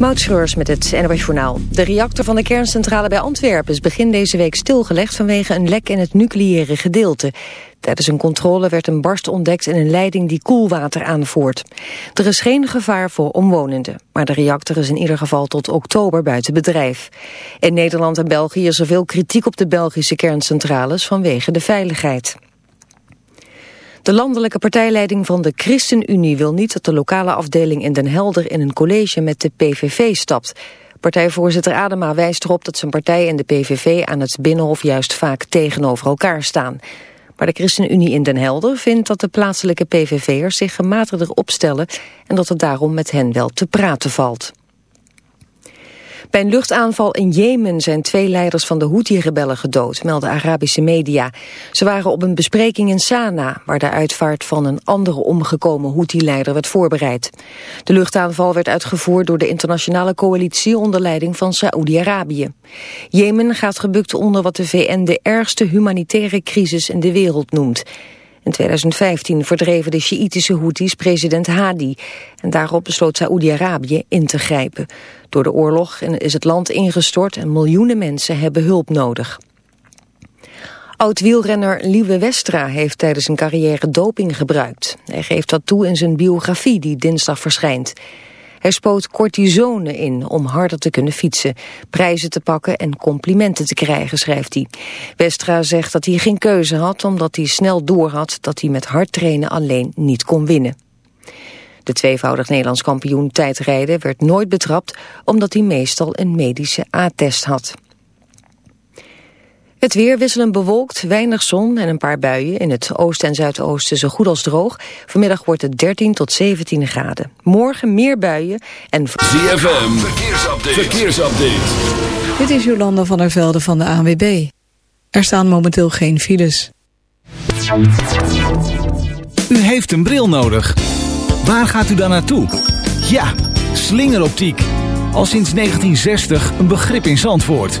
Moutschreurs met het NOS Journaal. De reactor van de kerncentrale bij Antwerpen is begin deze week stilgelegd vanwege een lek in het nucleaire gedeelte. Tijdens een controle werd een barst ontdekt in een leiding die koelwater aanvoert. Er is geen gevaar voor omwonenden, maar de reactor is in ieder geval tot oktober buiten bedrijf. In Nederland en België is er veel kritiek op de Belgische kerncentrales vanwege de veiligheid. De landelijke partijleiding van de ChristenUnie wil niet dat de lokale afdeling in Den Helder in een college met de PVV stapt. Partijvoorzitter Adema wijst erop dat zijn partij en de PVV aan het Binnenhof juist vaak tegenover elkaar staan. Maar de ChristenUnie in Den Helder vindt dat de plaatselijke PVV'ers zich gematigder opstellen en dat het daarom met hen wel te praten valt. Bij een luchtaanval in Jemen zijn twee leiders van de Houthi-rebellen gedood, melden Arabische media. Ze waren op een bespreking in Sanaa, waar de uitvaart van een andere omgekomen Houthi-leider werd voorbereid. De luchtaanval werd uitgevoerd door de internationale coalitie onder leiding van Saoedi-Arabië. Jemen gaat gebukt onder wat de VN de ergste humanitaire crisis in de wereld noemt. In 2015 verdreven de Sjiïtische Houthis president Hadi. En daarop besloot Saoedi-Arabië in te grijpen. Door de oorlog is het land ingestort en miljoenen mensen hebben hulp nodig. Oud-wielrenner Lieve Westra heeft tijdens zijn carrière doping gebruikt. Hij geeft dat toe in zijn biografie die dinsdag verschijnt. Hij spoot cortisone in om harder te kunnen fietsen, prijzen te pakken en complimenten te krijgen, schrijft hij. Westra zegt dat hij geen keuze had omdat hij snel doorhad dat hij met hard trainen alleen niet kon winnen. De tweevoudig Nederlands kampioen tijdrijden werd nooit betrapt omdat hij meestal een medische A-test had. Het weer wisselend bewolkt, weinig zon en een paar buien. In het oosten en zuidoosten zo goed als droog. Vanmiddag wordt het 13 tot 17 graden. Morgen meer buien en... ZFM, verkeersupdate. verkeersupdate. Dit is Jolanda van der Velde van de ANWB. Er staan momenteel geen files. U heeft een bril nodig. Waar gaat u dan naartoe? Ja, slingeroptiek. Al sinds 1960 een begrip in Zandvoort.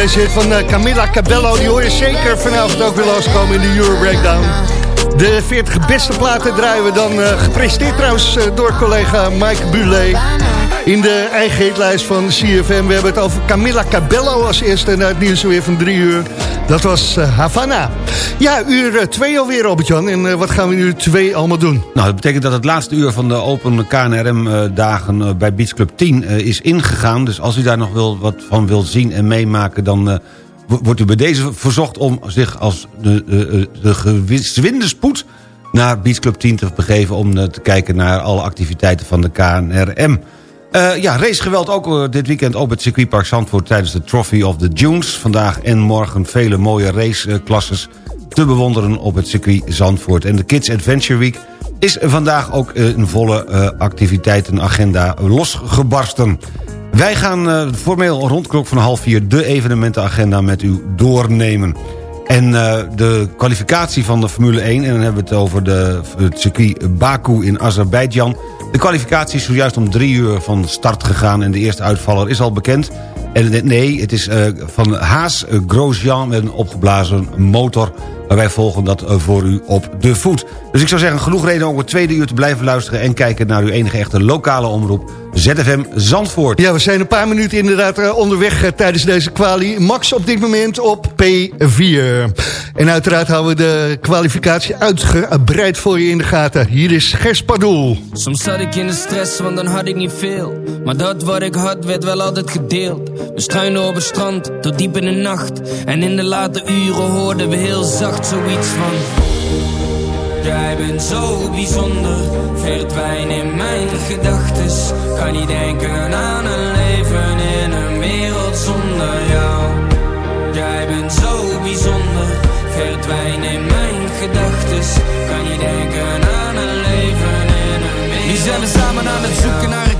Deze hit van eh, Camilla Cabello, die hoor je zeker vanavond ook weer loskomen in de Euro Breakdown. De 40 beste platen draaien we dan, eh, gepresenteerd trouwens eh, door collega Mike Bulet. In de eigen hitlijst van CFM. We hebben het over Camilla Cabello als eerste naar het nieuws weer van drie uur. Dat was eh, Havana. Ja, uur 2 alweer, Robert-Jan. En eh, wat gaan we uur 2 allemaal doen? Nou, dat betekent dat het laatste uur van de Open KNRM-dagen eh, bij Beach Club 10 eh, is ingegaan. Dus als u daar nog wil, wat van wil zien en meemaken... dan eh, wo- wordt u bij deze verzocht om zich als de, de, de spoed... naar Beach Club 10 te begeven om eh, te kijken naar alle activiteiten van de KNRM. Eh, ja, racegeweld ook eh, dit weekend op het circuitpark Zandvoort... tijdens de Trophy of the Dunes. Vandaag en morgen vele mooie raceklasses te bewonderen op het circuit Zandvoort. En de Kids Adventure Week is vandaag ook een volle eh, activiteitenagenda losgebarsten. Wij gaan formeel rond klok van half vier de evenementenagenda met u doornemen. En eh, de kwalificatie van de Formule 1... en dan hebben we het over de, het circuit Baku in Azerbeidzjan... de kwalificatie is zojuist om drie uur van start gegaan... en de eerste uitvaller is al bekend. En nee, het is eh, van Haas eh, Grosjean met een opgeblazen motor... maar wij volgen dat voor u op de voet. Dus ik zou zeggen, genoeg reden om het tweede uur te blijven luisteren... en kijken naar uw enige echte lokale omroep, ZFM Zandvoort. Ja, we zijn een paar minuten inderdaad eh, onderweg eh, tijdens deze kwalie. Max op dit moment op P4. En uiteraard houden we de kwalificatie uitgebreid voor je in de gaten. Hier is Gers Pardoel. Soms zat ik in de stress, want dan had ik niet veel. Maar dat wat ik had, werd wel altijd gedeeld. We struinen op het strand, tot diep in de nacht. En in de late uren hoorden we heel zacht zoiets van... Jij bent zo bijzonder, verdwijn in mijn gedachtes. Kan niet denken aan een leven in een wereld zonder jou. Jij bent zo bijzonder, verdwijn in mijn gedachtes. Kan niet denken aan een leven in een wereld Nu zijn we samen aan het zoeken naar een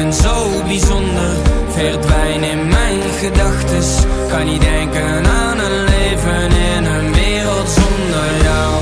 Bent zo bijzonder. Verdwijn in mijn gedachtes. Kan niet denken aan een leven in een wereld zonder jou.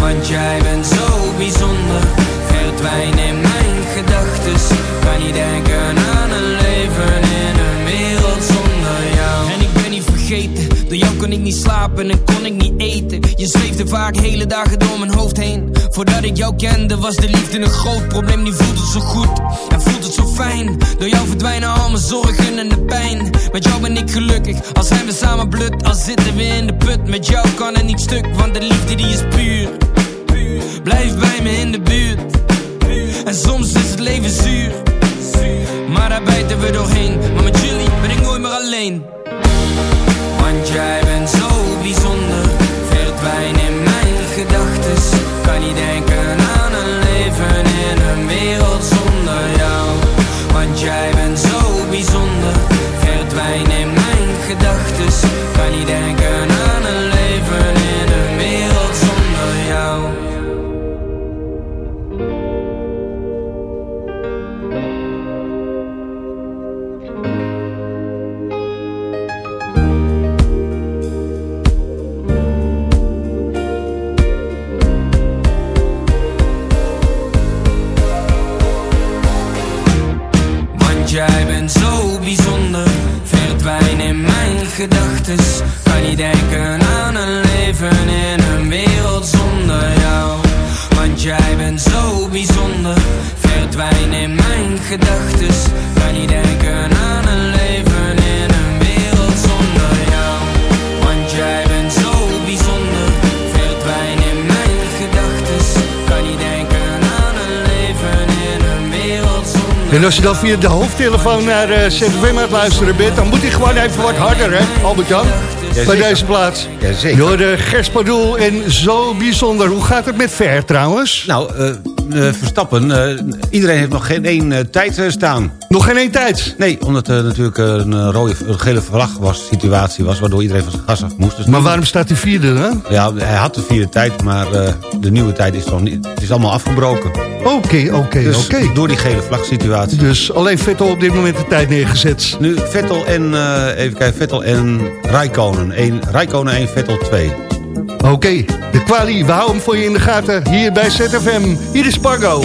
Want jij bent zo bijzonder. Verdwijn in mijn gedachtes. Kan niet denken aan een leven in een wereld zonder jou. En ik ben niet vergeten. Door jou kon ik niet slapen en kon ik niet eten. Je zweefde vaak hele dagen door mijn hoofd heen. Voordat ik jou kende was de liefde een groot probleem. Nu voelt het zo goed en zo fijn. Door jou verdwijnen al mijn zorgen en de pijn. Met jou ben ik gelukkig, al zijn we samen blut. Al zitten we in de put, met jou kan het niet stuk Want de liefde die is puur. Blijf bij me in de buurt. En soms is het leven zuur. Maar daar bijten we doorheen. Maar met jullie ben ik nooit meer alleen. Want jij bent zo bijzonder. Verdwijn in mijn gedachten. Kan niet denken En als je dan via de hoofdtelefoon naar eh, uh, ZFM luisteren bent... dan moet hij gewoon even wat harder, hè, Albert-Jan? Bij deze plaats. Jazeker. Door eh, de Gerspadoel en zo bijzonder. Hoe gaat het met Ver trouwens? Nou, uh eh, Verstappen. Eh, iedereen heeft nog geen één eh, tijd staan. Nog geen één tijd? Nee, omdat er natuurlijk een rode, gele vlag was, situatie was... waardoor iedereen van zijn gas af moest. Dus maar waarom staat die vierde dan? Ja, hij had de vierde tijd, maar de nieuwe tijd is nog niet... Het is allemaal afgebroken. Oké, oké, dus oké. Door die gele vlag situatie. Dus alleen Vettel op dit moment de tijd neergezet. Nu Vettel en, even kijken, Vettel en Rijkonen. Rijkonen 1, Vettel 2. Oké, de kwalie, we houden hem voor je in de gaten hier bij ZFM. Hier is Spargo.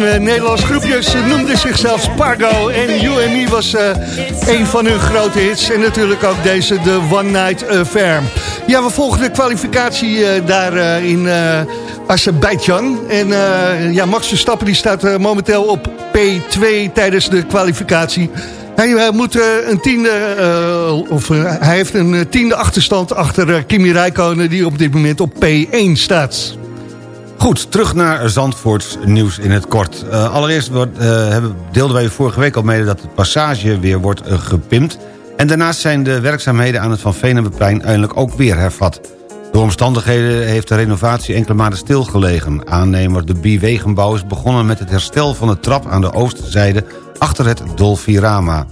Een eh, Nederlands groepje. Ze noemden zichzelf Spargo. En and Me was eh, een van hun grote hits. En natuurlijk ook deze, de One Night Affair. Ja, we volgen de kwalificatie eh, daar in Azerbeidzjan. En ja, Max Verstappen die staat momenteel op P2 tijdens de kwalificatie. Hij moet een tiende, of hij heeft een tiende achterstand achter Kimi Räikkönen... die op dit moment op P1 staat. Goed, terug naar Zandvoorts nieuws in het kort. Uh, allereerst uh, deelden wij vorige week al mede dat het passage weer wordt uh, gepimpt. En daarnaast zijn de werkzaamheden aan het Van Venemeplein eindelijk ook weer hervat. Door omstandigheden heeft de renovatie enkele maanden stilgelegen. Aannemer de Biwegenbouw is begonnen met het herstel van de trap aan de oostzijde achter het Dolfirama.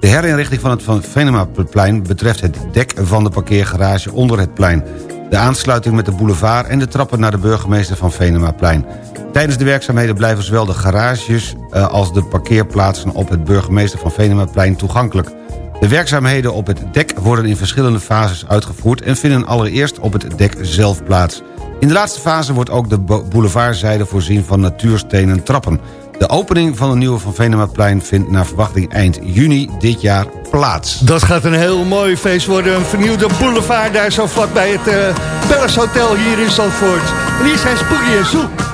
De herinrichting van het Van Venemaplein betreft het dek van de parkeergarage onder het plein de aansluiting met de boulevard en de trappen naar de burgemeester van Venemaplein. Tijdens de werkzaamheden blijven zowel de garages uh, als de parkeerplaatsen op het burgemeester van Venemaplein toegankelijk. De werkzaamheden op het dek worden in verschillende fases uitgevoerd en vinden allereerst op het dek zelf plaats. In de laatste fase wordt ook de boulevardzijde voorzien van natuurstenen trappen. De opening van de nieuwe Van Venemaplein vindt naar verwachting eind juni dit jaar plaats. Dat gaat een heel mooi feest worden. Een vernieuwde boulevard daar zo vlak bij het uh, Palace Hotel hier in Zandvoort. En hier zijn Spooky en Zoek.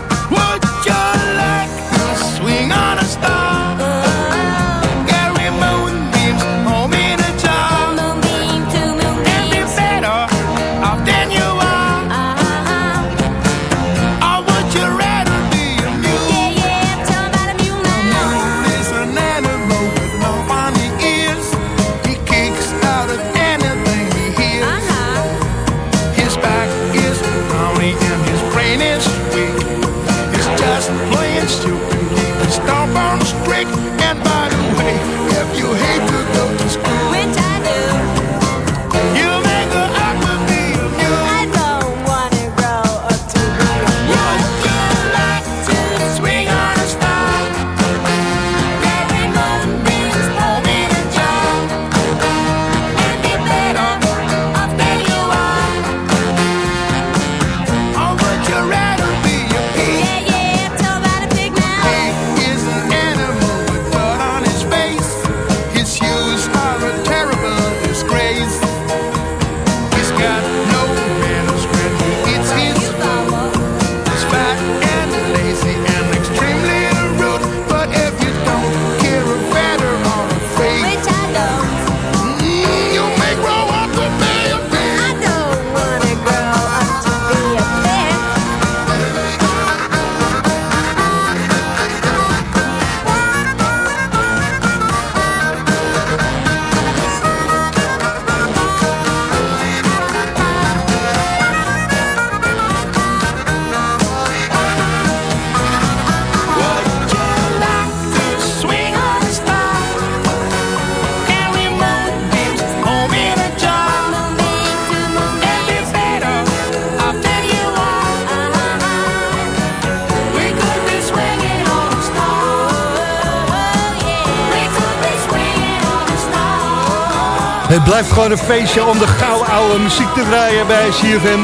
Blijft gewoon een feestje om de gouden oude muziek te draaien bij CFM.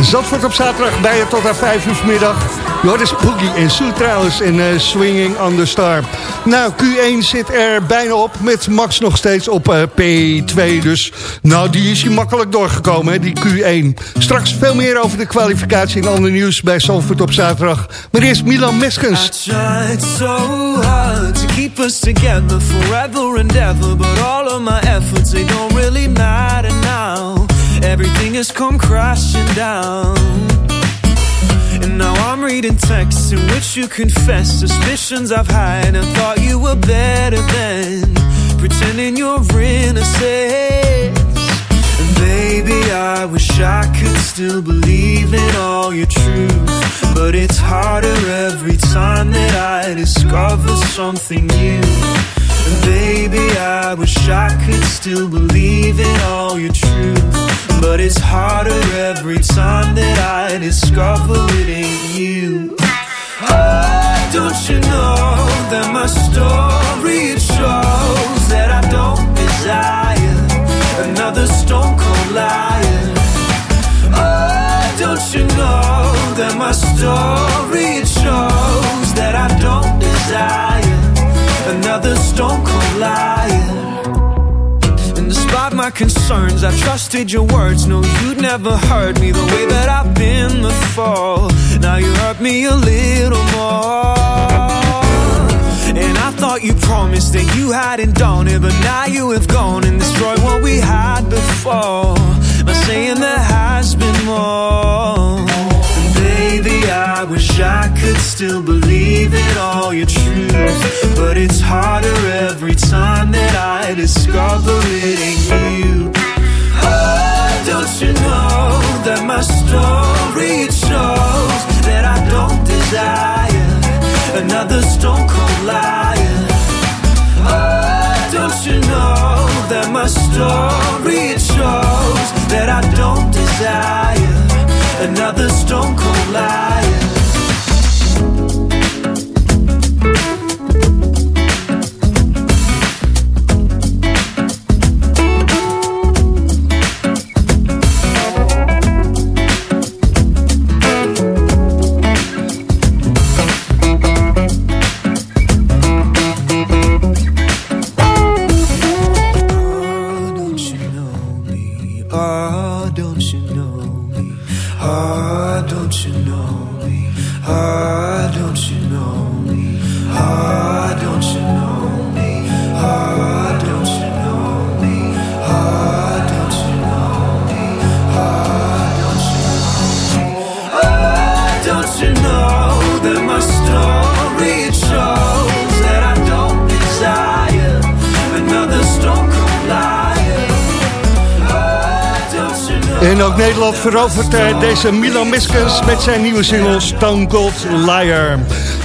Zandvoort op zaterdag bij je tot aan 5 uur vanmiddag. Dus Boogie en Sue trouwens in eh, Swinging on the Star. Nou, Q1 zit er bijna op met Max nog steeds op eh, P2. Dus nou, die is hier makkelijk doorgekomen, hè, die Q1. Straks veel meer over de kwalificatie en ander nieuws bij Zandvoort op zaterdag. Maar eerst Milan Meskens. Keep us together forever and ever, but all of my efforts they don't really matter now. Everything has come crashing down. And now I'm reading texts in which you confess suspicions I've had and thought you were better than pretending you're innocent. And baby, I wish I could still believe in all your truth. But it's harder every time that I discover something new. And baby, I wish I could still believe in all your truth. But it's harder every time that I discover it ain't you. Oh, don't you know that my story concerns. I trusted your words. No, you'd never hurt me the way that I've been before. Now you hurt me a little more. And I thought you promised that you hadn't done it, but now you have gone and destroyed what we had before. By saying there has been more. And baby, I wish I could still believe in all your truth. But it's harder every time that I discover it ain't you. Don't you know that my story it shows that I don't desire another stone cold liar. Oh, don't you know that my story it shows that I don't desire another stone cold liar. En ook Nederland verovert eh, deze Milan Miskens met zijn nieuwe single Stone Cold Liar.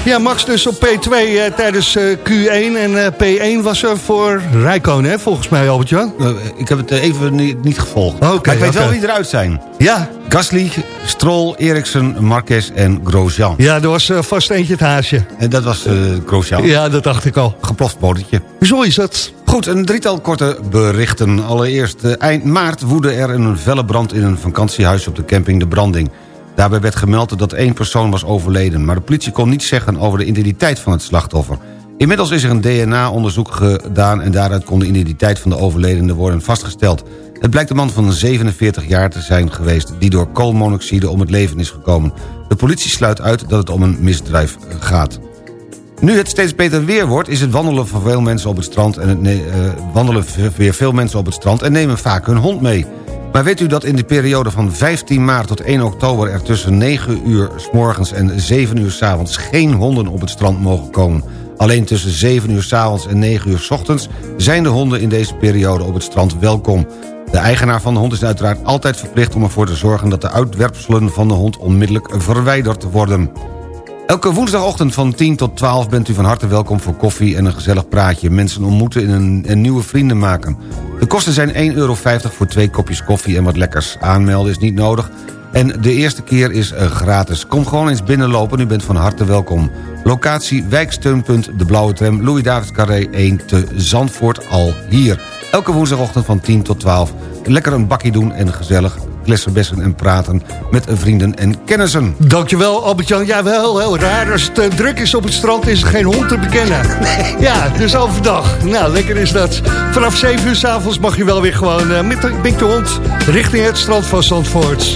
Ja, Max dus op P2 eh, tijdens eh, Q1 en eh, P1 was er voor Rijkonen, hè, volgens mij, Albert-Jan. Ik heb het even niet, niet gevolgd. Maar ik weet wel wie eruit zijn. Ja. Gasly, Stroll, Eriksen, Marquez en Grosjean. Ja, er was vast eentje het haasje. En dat was Grosjean. Ja, dat dacht ik al. Geploft botertje. Zo is het. Goed, een drietal korte berichten. Allereerst, eh, eind maart woedde er een felle brand in een vakantiehuis op de camping De Branding. Daarbij werd gemeld dat één persoon was overleden... maar de politie kon niets zeggen over de identiteit van het slachtoffer. Inmiddels is er een DNA-onderzoek gedaan... en daaruit kon de identiteit van de overledene worden vastgesteld. Het blijkt een man van 47 jaar te zijn geweest... die door koolmonoxide om het leven is gekomen. De politie sluit uit dat het om een misdrijf gaat. Nu het steeds beter weer wordt, is het wandelen van veel mensen op het strand... en het eh, wandelen weer veel mensen op het strand en nemen vaak hun hond mee. Maar weet u dat in de periode van 15 maart tot 1 oktober... er tussen 9 uur s morgens en 7 uur s avonds geen honden op het strand mogen komen? Alleen tussen 7 uur s avonds en 9 uur s ochtends... zijn de honden in deze periode op het strand welkom. De eigenaar van de hond is uiteraard altijd verplicht om ervoor te zorgen... dat de uitwerpselen van de hond onmiddellijk verwijderd worden. Elke woensdagochtend van 10 tot 12 bent u van harte welkom voor koffie en een gezellig praatje. Mensen ontmoeten en, en nieuwe vrienden maken. De kosten zijn 1,50 euro voor twee kopjes koffie en wat lekkers. Aanmelden is niet nodig. En de eerste keer is eh, gratis. Kom gewoon eens binnenlopen, u bent van harte welkom. Locatie Wijksteunpunt De Blauwe Tram, Louis Davids Carré 1 te Zandvoort al hier. Elke woensdagochtend van 10 tot 12. Lekker een bakje doen en gezellig klessenbessen en praten met vrienden en kennissen. Dankjewel, Albert-Jan. Ja, wel heel raar. Als het eh, druk is op het strand, is er geen hond te bekennen. Ja, dus overdag. Nou, lekker is dat. Vanaf 7 uur s'avonds mag je wel weer gewoon eh, met, de, met de hond richting het strand van Zandvoort.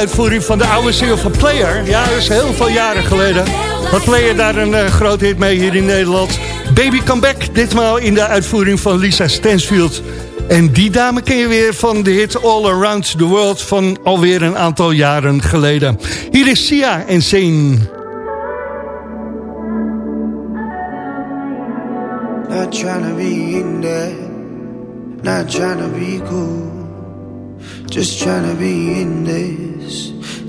Uitvoering van de oude single van Player. Ja, dat is heel veel jaren geleden. Had Player daar een uh, groot hit mee hier in Nederland. Baby Come Back, ditmaal in de uitvoering van Lisa Stansfield. En die dame ken je weer van de hit All Around the World... van alweer een aantal jaren geleden. Hier is Sia en Zane.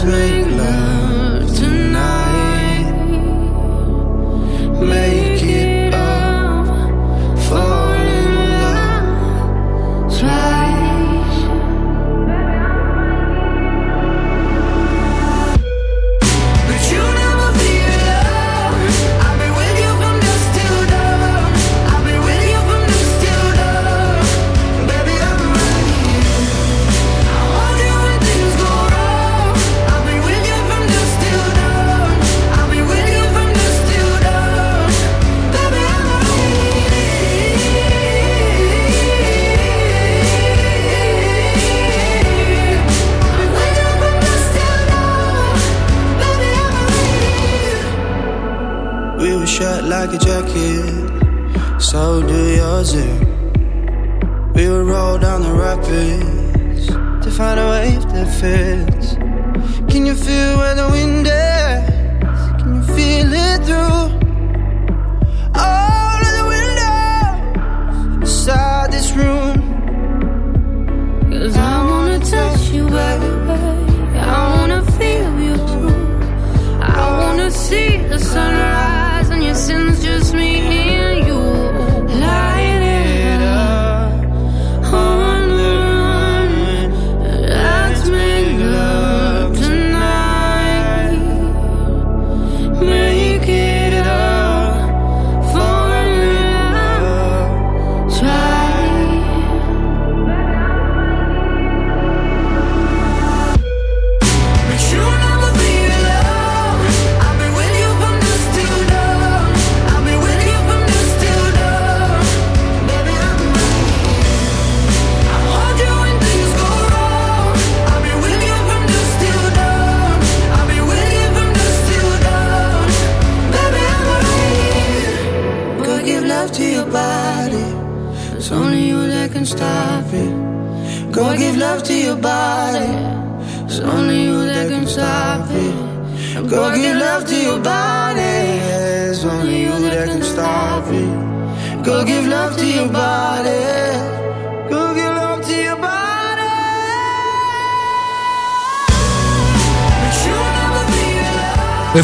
Let's make love tonight. Make eh? We would roll down the rapids to find a wave that fits. Can you feel where the wind is? Can you feel it through all of the windows inside this room? Cause I wanna touch you, baby. I wanna feel you too. I wanna see the sunrise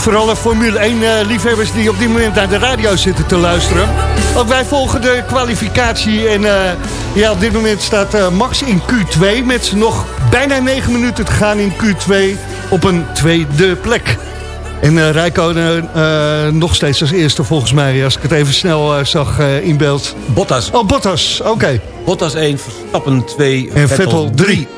voor alle Formule 1 eh, liefhebbers die op dit moment naar de radio zitten te luisteren. Ook wij volgen de kwalificatie en eh, ja, op dit moment staat eh, Max in Q2 met nog bijna 9 minuten te gaan in Q2 op een tweede plek. En Rijkonen eh, nog steeds als eerste volgens mij, als ik het even snel zag in beeld. Bottas. Oh, Bottas, oké. Bottas 1, Verstappen 2, En Vettel 3.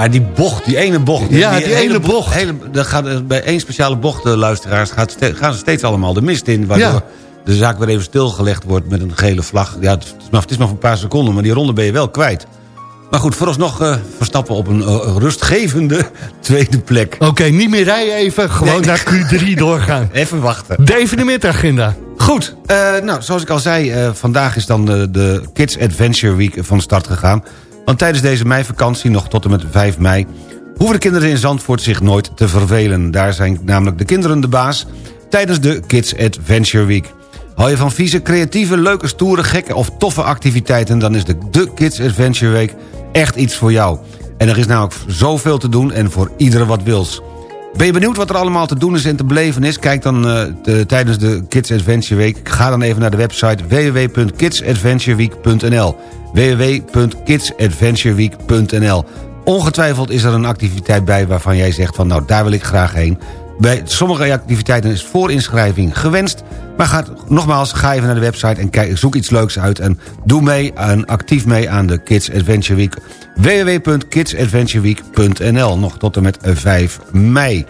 Maar die bocht, die ene bocht. Ja, die ene bo- bocht. Hele, dat gaat, eh, bij één speciale bocht, de luisteraars, gaat, ste- gaan ze steeds allemaal de mist in. Waardoor Ja. de zaak weer even stilgelegd wordt met een gele vlag. Ja, het, is maar, het is maar voor een paar seconden, maar die ronde ben je wel kwijt. Maar goed, vooralsnog eh Verstappen op een eh, rustgevende tweede plek. Oké, niet meer rijden even, gewoon naar Q3 doorgaan. Even wachten. De evenementagenda. Goed. Eh, nou, zoals ik al zei, eh, vandaag is dan de, de Kids Adventure Week van start gegaan. Want tijdens deze meivakantie, nog tot en met 5 mei... hoeven de kinderen in Zandvoort zich nooit te vervelen. Daar zijn namelijk de kinderen de baas tijdens de Kids Adventure Week. Hou je van vieze, creatieve, leuke, stoere, gekke of toffe activiteiten... dan is de, Kids Adventure Week echt iets voor jou. En er is namelijk zoveel te doen en voor iedereen wat wils. Ben je benieuwd wat er allemaal te doen is en te beleven is? Kijk dan eh, de- tijdens de Kids Adventure Week. Ga dan even naar de website www.kidsadventureweek.nl www.kidsadventureweek.nl Ongetwijfeld is er een activiteit bij waarvan jij zegt van nou daar wil ik graag heen. Bij sommige activiteiten is voorinschrijving gewenst. Maar ga, nogmaals, ga even naar de website en kijk, zoek iets leuks uit... en doe mee en actief mee aan de Kids Adventure Week. www.kidsadventureweek.nl Nog tot en met 5 mei.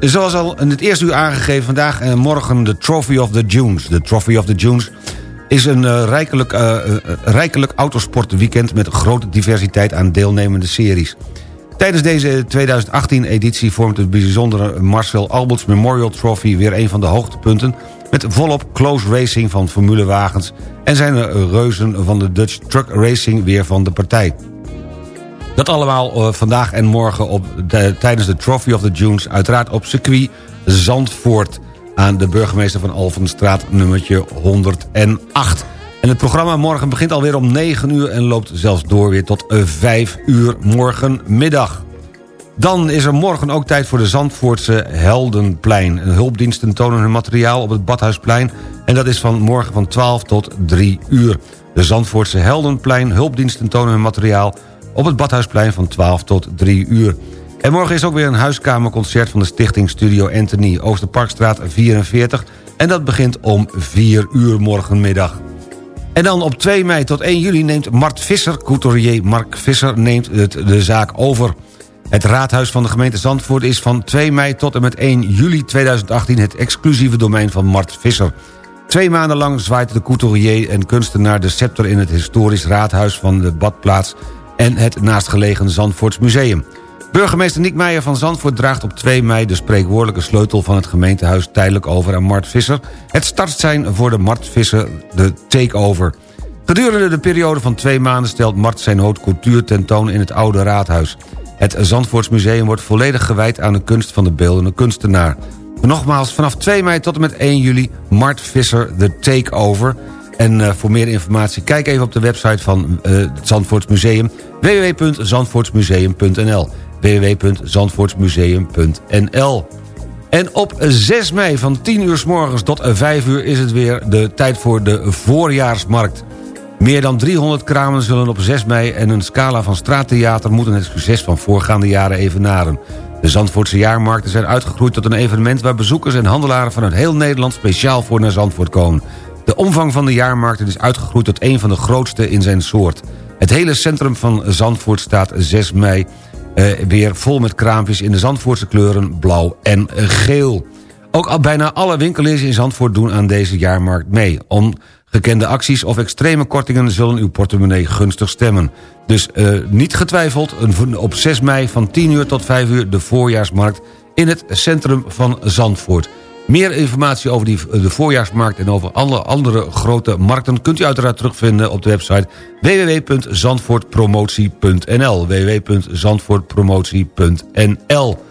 Zoals al in het eerste uur aangegeven, vandaag en morgen de Trophy of the Dunes. De Trophy of the Dunes is een eh, rijkelijk, eh, rijkelijk autosportweekend... met grote diversiteit aan deelnemende series. Tijdens deze 2018-editie vormt het bijzondere Marcel Alberts Memorial Trophy... weer een van de hoogtepunten... met volop close racing van formulewagens... en zijn er reuzen van de Dutch Truck Racing weer van de partij. Dat allemaal eh, vandaag en morgen op de, tijdens de Trophy of the Dunes... uiteraard op circuit Zandvoort... aan de burgemeester van Alphenstraat nummertje 108. En het programma morgen begint alweer om 9 uur... en loopt zelfs door weer tot 5 uur morgenmiddag. Dan is er morgen ook tijd voor de Zandvoortse Heldenplein. Hulpdiensten tonen hun materiaal op het Badhuisplein... en dat is van morgen van 12 tot 3 uur. De Zandvoortse Heldenplein, hulpdiensten tonen hun materiaal... op het Badhuisplein van 12 tot 3 uur. En morgen is ook weer een huiskamerconcert van de stichting Studio Anthony... Oosterparkstraat 44 en dat begint om 4 uur morgenmiddag. En dan op 2 mei tot 1 juli neemt Mart Visser, couturier Mark Visser, neemt het, de zaak over. Het raadhuis van de gemeente Zandvoort is van 2 mei tot en met 1 juli 2018 het exclusieve domein van Mart Visser. Twee maanden lang zwaait de couturier en kunstenaar de scepter in het historisch raadhuis van de badplaats en het naastgelegen Zandvoorts Museum. Burgemeester Niek Meijer van Zandvoort draagt op 2 mei de spreekwoordelijke sleutel van het gemeentehuis tijdelijk over aan Mart Visser. Het startsein voor de Mart Visser, de takeover. Gedurende de periode van twee maanden stelt Mart zijn haute tentoon in het oude raadhuis. Het Zandvoorts Museum wordt volledig gewijd aan de kunst van de beeldende kunstenaar. Nogmaals, vanaf 2 mei tot en met 1 juli Mart Visser, de takeover. En uh, voor meer informatie kijk even op de website van uh, het Zandvoorts Museum... www.zandvoortsmuseum.nl www.zandvoortsmuseum.nl En op 6 mei van 10 uur s morgens tot 5 uur is het weer de tijd voor de voorjaarsmarkt. Meer dan 300 kramen zullen op 6 mei en een scala van straattheater... moeten het succes van voorgaande jaren evenaren. De Zandvoortse jaarmarkten zijn uitgegroeid tot een evenement... waar bezoekers en handelaren vanuit heel Nederland speciaal voor naar Zandvoort komen. De omvang van de jaarmarkten is uitgegroeid tot een van de grootste in zijn soort. Het hele centrum van Zandvoort staat 6 mei weer vol met kraampjes in de Zandvoortse kleuren blauw en geel. Ook al bijna alle winkeliers in Zandvoort doen aan deze jaarmarkt mee. Ongekende acties of extreme kortingen zullen uw portemonnee gunstig stemmen. Dus uh, niet getwijfeld, een, op 6 mei van 10 uur tot 5 uur de voorjaarsmarkt in het centrum van Zandvoort. Meer informatie over die, de voorjaarsmarkt en over alle andere grote markten... kunt u uiteraard terugvinden op de website www.zandvoortpromotie.nl www.zandvoortpromotie.nl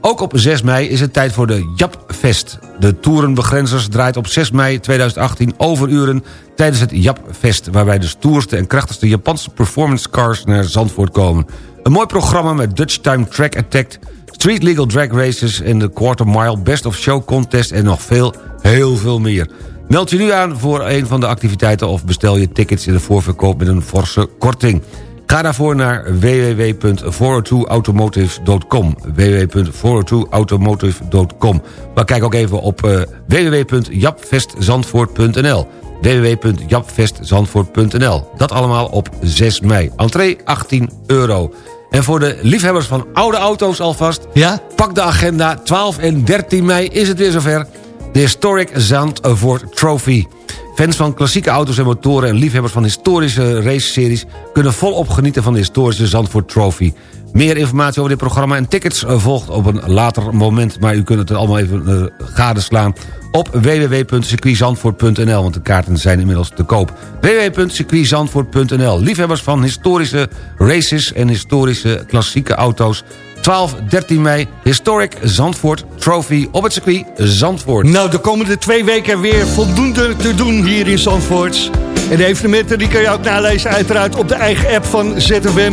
Ook op 6 mei is het tijd voor de Japfest. De Toerenbegrenzers draait op 6 mei 2018 overuren tijdens het Japfest... waarbij de stoerste en krachtigste Japanse performance cars naar Zandvoort komen. Een mooi programma met Dutch Time Track Attack Street Legal Drag Races en de Quarter Mile Best of Show Contest en nog veel, heel veel meer. Meld je nu aan voor een van de activiteiten of bestel je tickets in de voorverkoop met een forse korting. Ga daarvoor naar www.402automotive.com www.402automotive.com Maar kijk ook even op uh, www.japvestzandvoort.nl www.japvestzandvoort.nl Dat allemaal op 6 mei. Entree 18 euro. En voor de liefhebbers van oude auto's alvast... Ja? pak de agenda. 12 en 13 mei is het weer zover. De Historic Zandvoort Trophy. Fans van klassieke auto's en motoren... en liefhebbers van historische raceseries... kunnen volop genieten van de historische Zandvoort Trophy. Meer informatie over dit programma en tickets volgt op een later moment. Maar u kunt het allemaal even uh, gadeslaan op www.circuitzandvoort.nl... want de kaarten zijn inmiddels te koop. www.circuitzandvoort.nl Liefhebbers van historische races en historische klassieke auto's... 12, 13 mei, Historic Zandvoort Trophy op het circuit Zandvoort. Nou, de komende twee weken weer voldoende te doen hier in Zandvoort. En de evenementen die kun je ook nalezen uiteraard op de eigen app van ZFM.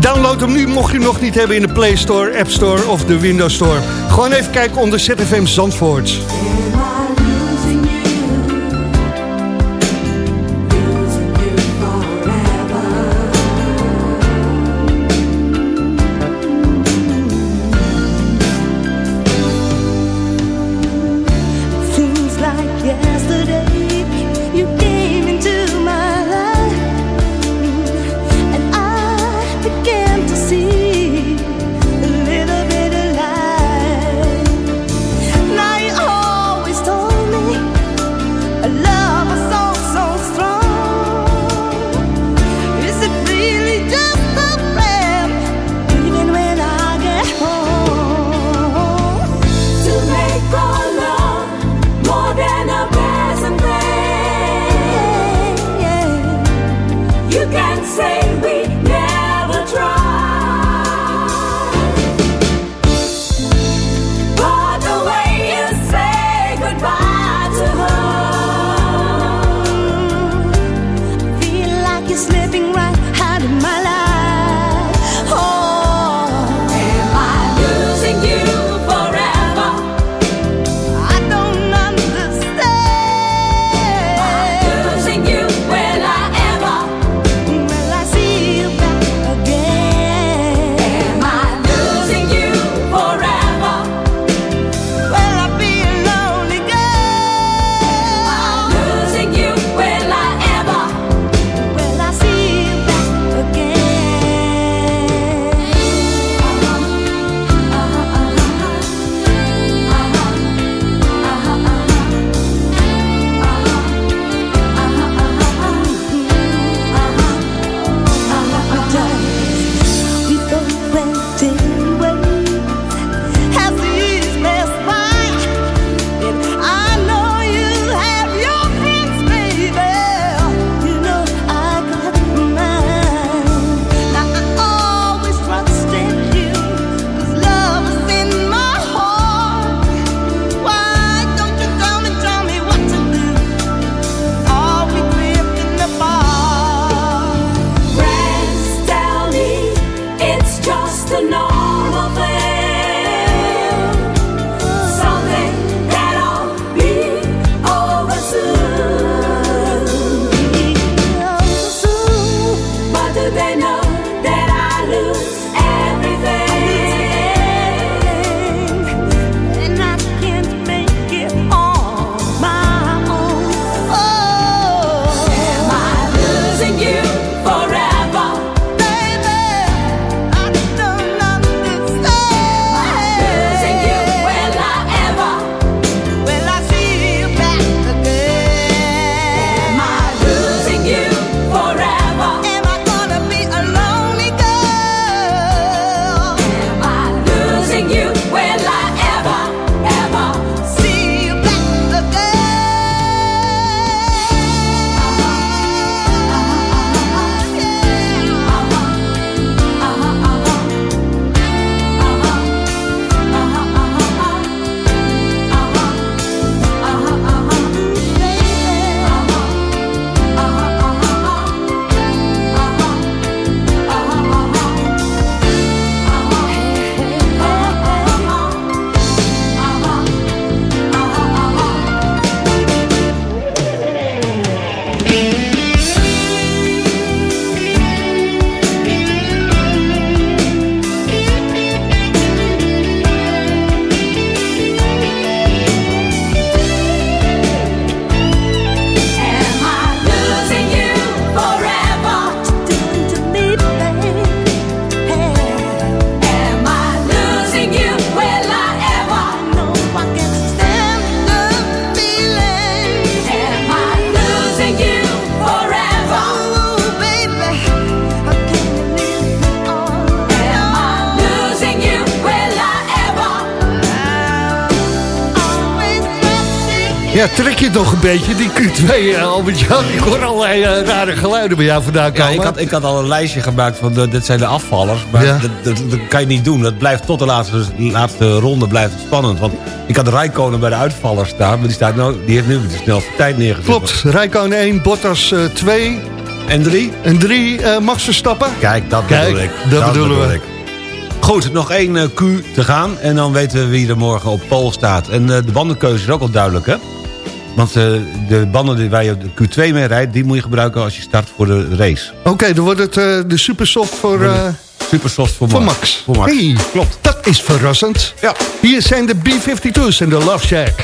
Download hem nu, mocht je hem nog niet hebben in de Play Store, App Store of de Windows Store. Gewoon even kijken onder ZFM Zandvoort. Ja, trek je nog een beetje, die Q2, eh, Albert-Jan. Ik hoor allerlei eh, rare geluiden bij jou vandaan Ja, komen. ik had, ik had al een lijstje gemaakt van de, dit zijn de afvallers. Maar Ja. dat, dat, dat kan je niet doen. Dat blijft tot de laatste, laatste ronde blijft het spannend. Want ik had Rijkonen bij de uitvallers staan. Maar die, staat nou, die heeft nu de snelste tijd neergezet. Klopt, Rijkonen 1, Bottas 2 En drie? en 3 eh Max Verstappen. Kijk, dat Kijk, bedoel ik. dat bedoelen we. ik. Goed, nog één eh, Q te gaan. En dan weten we wie er morgen op pol staat. En eh, de bandenkeuze is ook al duidelijk, hè? Want eh, de banden die waar je de Q2 mee rijdt... die moet je gebruiken als je start voor de race. Oké, dan wordt het eh, de supersoft voor, eh Super soft voor, voor Max. Max. Voor Max. Hey, Klopt. Dat is verrassend. Ja. Hier zijn de B-52's en de Love Shack.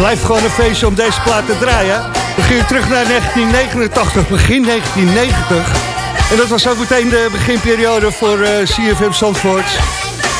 Blijft gewoon een feestje om deze plaat te draaien. We gingen terug naar 1989, begin 1990. En dat was ook meteen de beginperiode voor eh, CFM Zandvoort.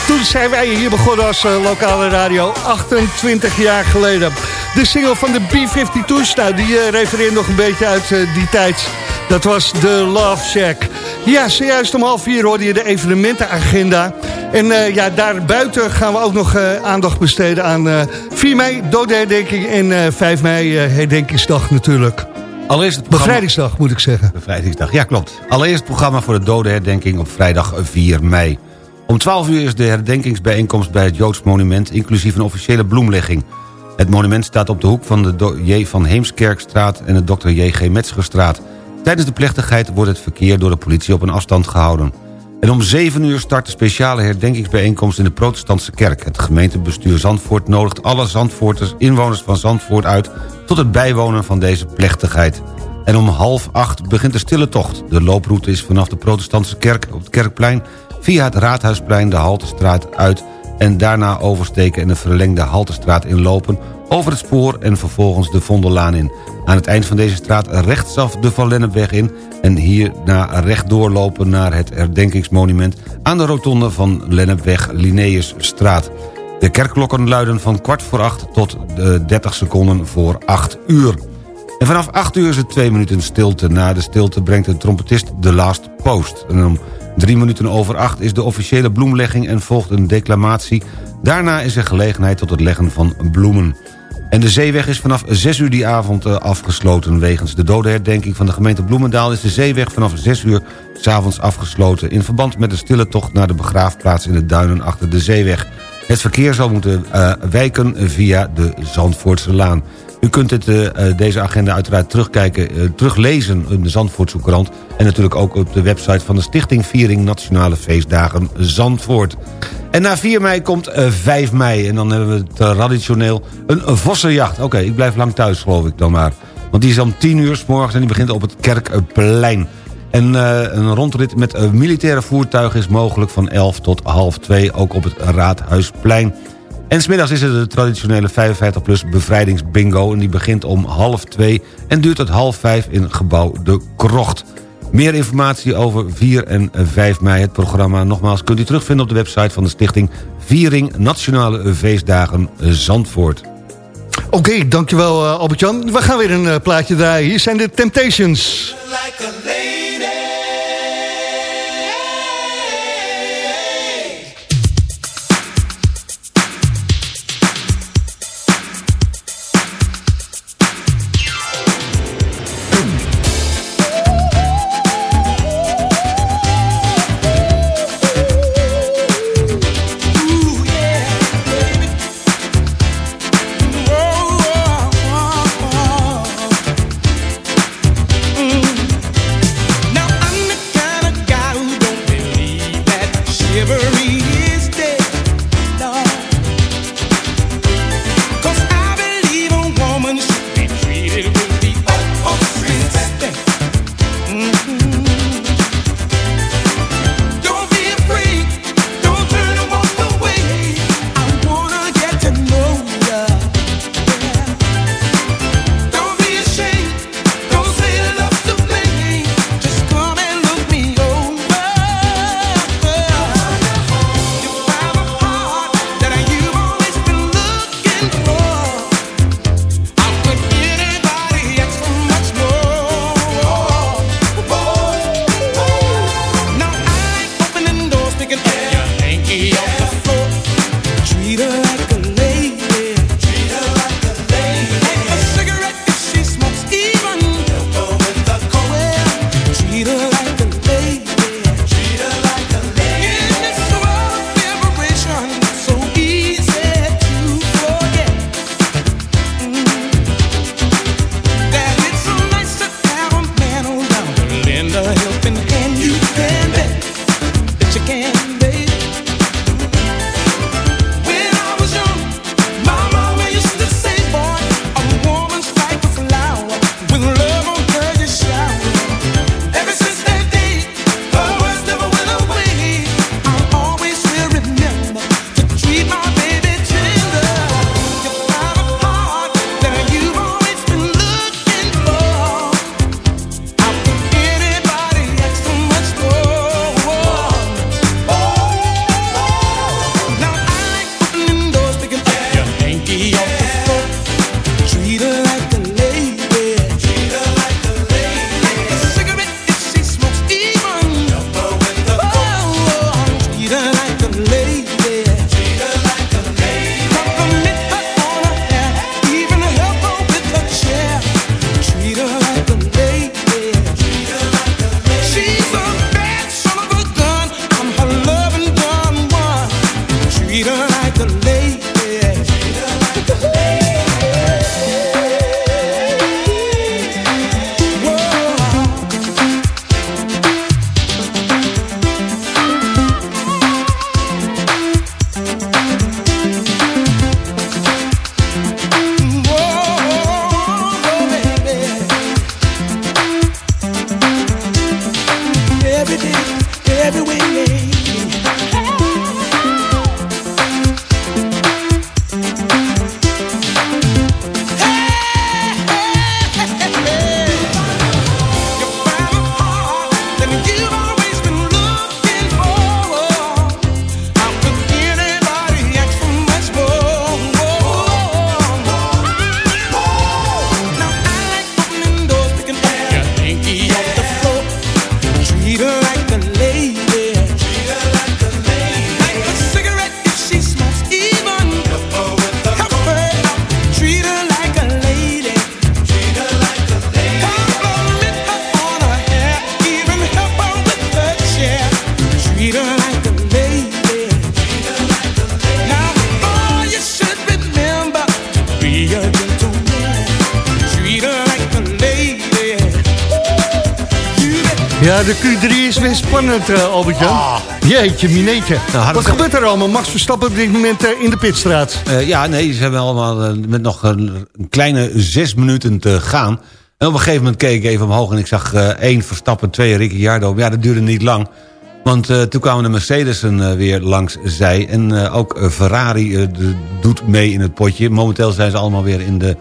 Toen zijn wij hier begonnen als eh, lokale radio, 28 jaar geleden. De single van de B-52's, nou, die eh, refereert nog een beetje uit die tijd. Dat was de Love Shack. Ja, zojuist om half vier hoorde je de evenementenagenda. En eh, ja, daarbuiten gaan we ook nog eh, aandacht besteden aan eh 4 mei, dodenherdenking en eh 5 mei herdenkingsdag natuurlijk. Allereerst het programma... Bevrijdingsdag moet ik zeggen. Bevrijdingsdag, ja klopt. Allereerst het programma voor de dodenherdenking op vrijdag 4 mei. Om 12 uur is de herdenkingsbijeenkomst bij het Joods Monument... inclusief een officiële bloemlegging. Het monument staat op de hoek van de J. van Heemskerkstraat... en de Dr. J.G. Metzgerstraat. Tijdens de plechtigheid wordt het verkeer door de politie op een afstand gehouden. En om 7 uur start de speciale herdenkingsbijeenkomst in de protestantse kerk. Het gemeentebestuur Zandvoort nodigt alle Zandvoorters, inwoners van Zandvoort uit... tot het bijwonen van deze plechtigheid. En om half acht begint de stille tocht. De looproute is vanaf de protestantse kerk op het Kerkplein... via het Raadhuisplein de Haltestraat uit... en daarna oversteken en de verlengde Haltestraat inlopen... over het spoor en vervolgens de Vondellaan in. Aan het eind van deze straat rechtsaf de Van Lennepweg in... en hierna rechtdoor lopen naar het herdenkingsmonument... aan de rotonde van Lennepweg Linnaeusstraat. De kerkklokken luiden van kwart voor acht tot de 30 seconden voor 8 uur. En vanaf 8 uur is het 2 minuten stilte. Na de stilte brengt de trompetist The Last Post. En om 3 minuten over 8 is de officiële bloemlegging en volgt een declamatie. Daarna is er gelegenheid tot het leggen van bloemen. En de zeeweg is vanaf 6 uur die avond eh, afgesloten. Wegens de dodenherdenking van de gemeente Bloemendaal... is de zeeweg vanaf 6 uur s'avonds afgesloten... in verband met de stille tocht naar de begraafplaats in de duinen achter de zeeweg. Het verkeer zal moeten eh, wijken via de Zandvoortse Laan. U kunt dit, eh, eh, deze agenda uiteraard terugkijken, eh, teruglezen in de Zandvoortse krant... en natuurlijk ook op de website van de Stichting Viering Nationale Feestdagen Zandvoort. En na 4 mei komt eh, 5 mei en dan hebben we traditioneel een vossenjacht. Oké, ik blijf lang thuis geloof ik dan maar. Want die is om 10 uur s morgens en die begint op het Kerkplein. En een rondrit met militaire voertuigen is mogelijk van 11 tot half 2, ook op het Raadhuisplein. En smiddags is er de traditionele 55-plus bevrijdingsbingo... en die begint om half 2 en duurt tot half 5 in gebouw De Krocht. Meer informatie over 4 en 5 mei het programma. Nogmaals kunt u terugvinden op de website van de stichting... Viering Nationale Feestdagen Zandvoort. Oké, dankjewel uh, Albert-Jan. We gaan weer een uh, plaatje draaien. Hier zijn de Temptations. Spannend, eh, Albert-Jan. Jeetje, mineetje. Nou, Wat gebeurt er allemaal? Max Verstappen op dit moment eh, in de pitstraat. Eh, ja, nee, ze hebben allemaal met nog een, kleine zes minuten te gaan. En op een gegeven moment keek ik even omhoog en ik zag één Verstappen, twee Ricciardo. Ja, dat duurde niet lang. Want toen kwamen de Mercedes'en weer langs zij. En ook Ferrari doet mee in het potje. Momenteel zijn ze allemaal weer in de...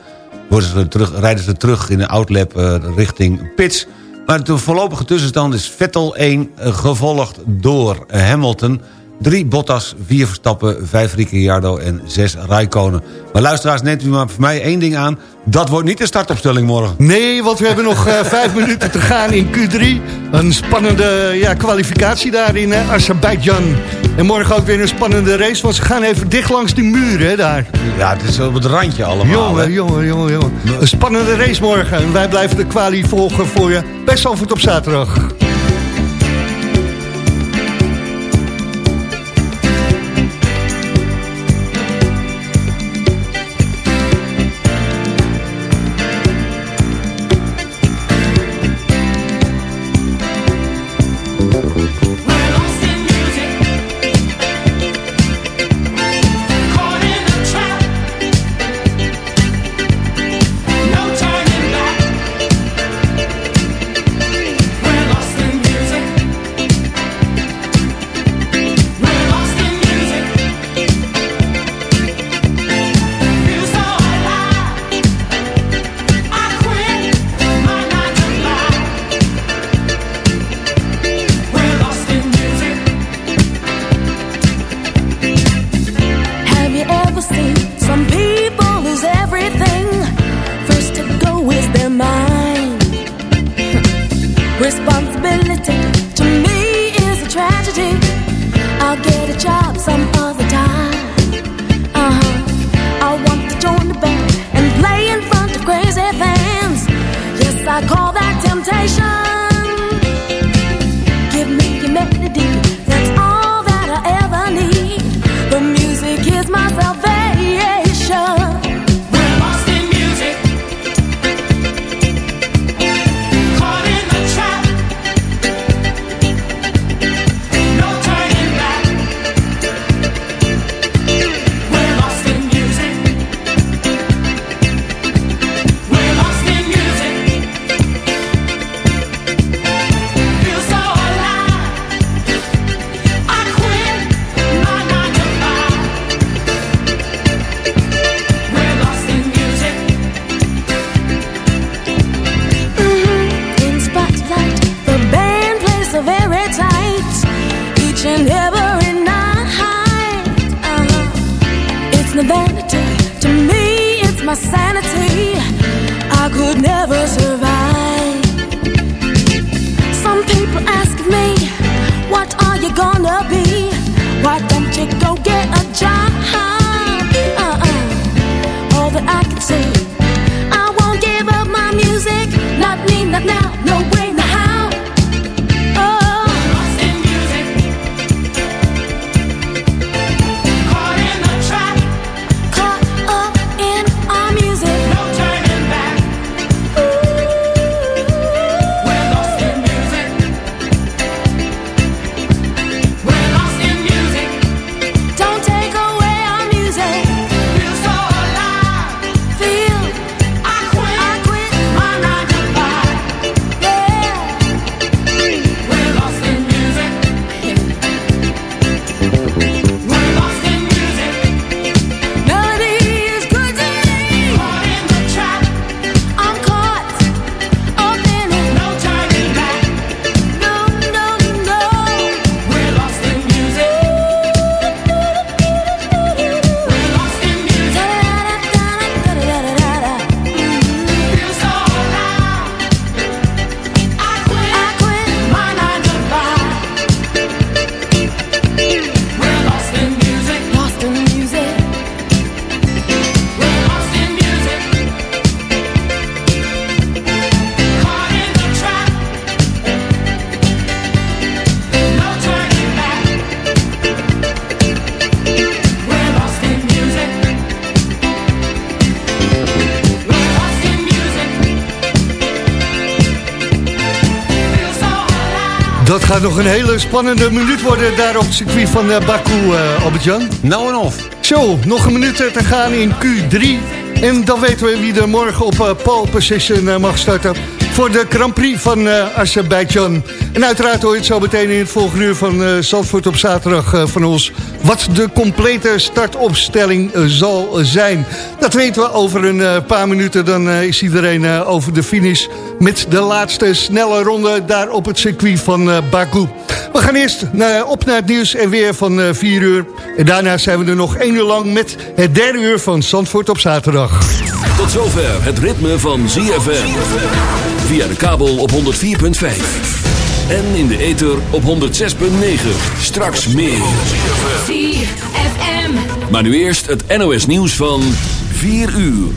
Worden ze terug, rijden ze terug in de outlap richting pits. Maar de voorlopige tussenstand is Vettel 1, eh, gevolgd door eh, Hamilton... 3 Bottas, 4 Verstappen, 5 Ricciardo en 6 Raikkonen. Maar luisteraars, neemt u maar voor mij één ding aan. Dat wordt niet de startopstelling morgen. Nee, want we hebben nog eh, vijf minuten te gaan in Q3. Een spannende ja, kwalificatie daar in Azerbeidzjan. En morgen ook weer een spannende race, want ze gaan even dicht langs die muur, hè, daar. Ja, het is op het randje allemaal. Jongen, jongen, jongen, jongen. Een spannende race morgen. En wij blijven de kwalie volgen voor je. Best Zandvoort op zaterdag. Hele spannende minuut worden daar op het circuit van eh, Baku, eh, Albert-Jan. Nou en of. Zo, nog een minuut te gaan in Q3. En dan weten we wie er morgen op eh, pole position eh, mag starten... voor de Grand Prix van eh Azerbeidzjan. En uiteraard hoor je het zo meteen in het volgende uur van eh Zandvoort op zaterdag eh, van ons... wat de complete startopstelling eh, zal zijn. Dat weten we over een eh, paar minuten. Dan eh, is iedereen eh, over de finish met de laatste snelle ronde... daar op het circuit van eh, Baku. We gaan eerst naar, op naar het nieuws en weer van eh 4 uur. En daarna zijn we er nog 1 uur lang met het derde uur van Zandvoort op zaterdag. Tot zover het ritme van ZFM. Via de kabel op 104.5. En in de ether op 106.9. Straks meer. ZFM. Maar nu eerst het NOS nieuws van 4 uur.